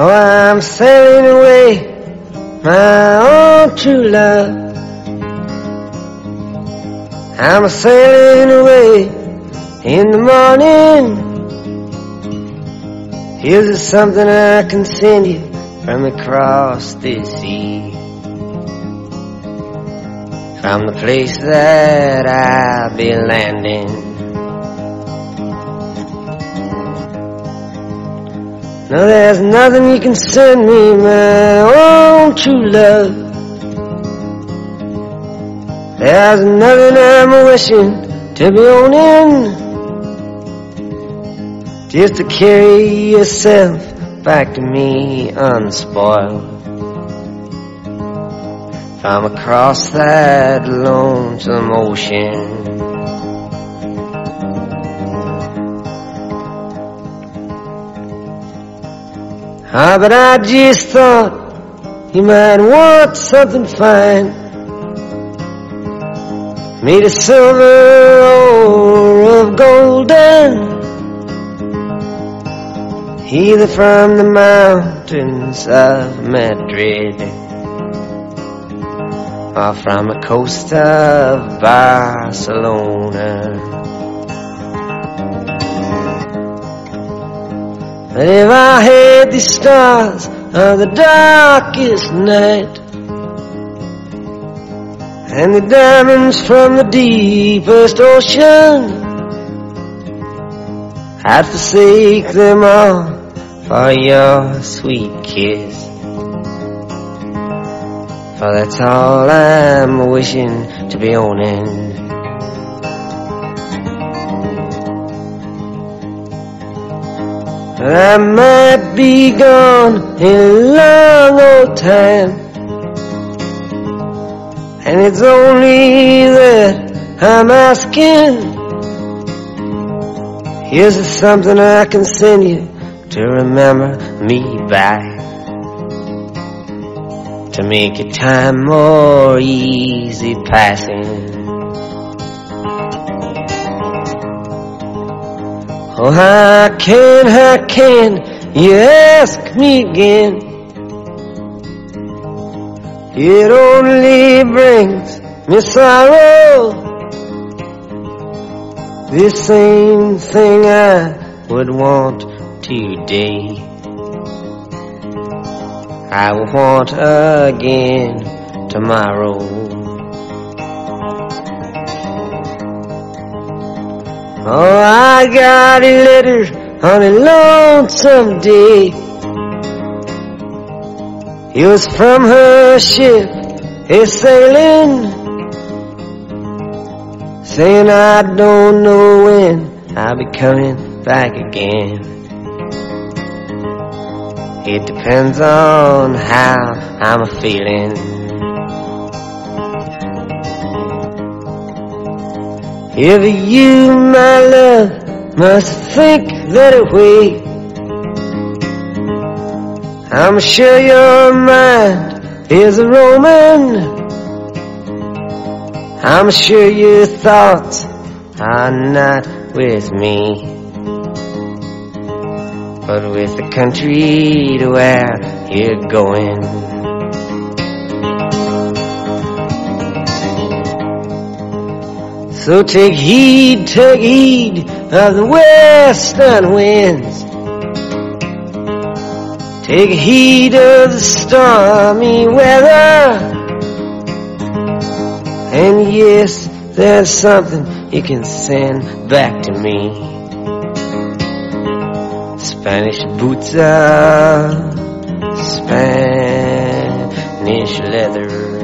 Oh, I'm sailing away, my own true love. I'm sailing away in the morning. Here's something I can send you from across the sea. From the place that I'll be landing. No, there's nothing you can send me, my own true love. There's nothing I'm wishing to be owning. Just to carry yourself back to me unspoiled. From across that lonesome ocean. Ah, but I just thought you might want something fine. Made of silver or of golden. Either from the mountains of Madrid or from the coast of Barcelona. But if I had the stars of the darkest night and the diamonds from the deepest ocean, I'd forsake them all for your sweet kiss. For that's all I'm wishing to be owning. I might be gone in a long old time. And it's only that I'm asking. Here's something I can send you to remember me by. To make your time more easy passing. Oh, how can, how can you ask me again? It only brings me sorrow. The same thing I would want today. I will want again tomorrow. Oh, I got a letter on a lonesome day. It was from her ship, a sailing, saying I don't know when I'll be coming back again. It depends on how I'm feeling. If you, my love, must think that way, I'm sure your mind is a roaming. I'm sure your thoughts are not with me, but with the country to where you're going. So take heed, take heed of the western winds. Take heed of the stormy weather. And yes, there's something you can send back to me. Spanish boots are Spanish leather.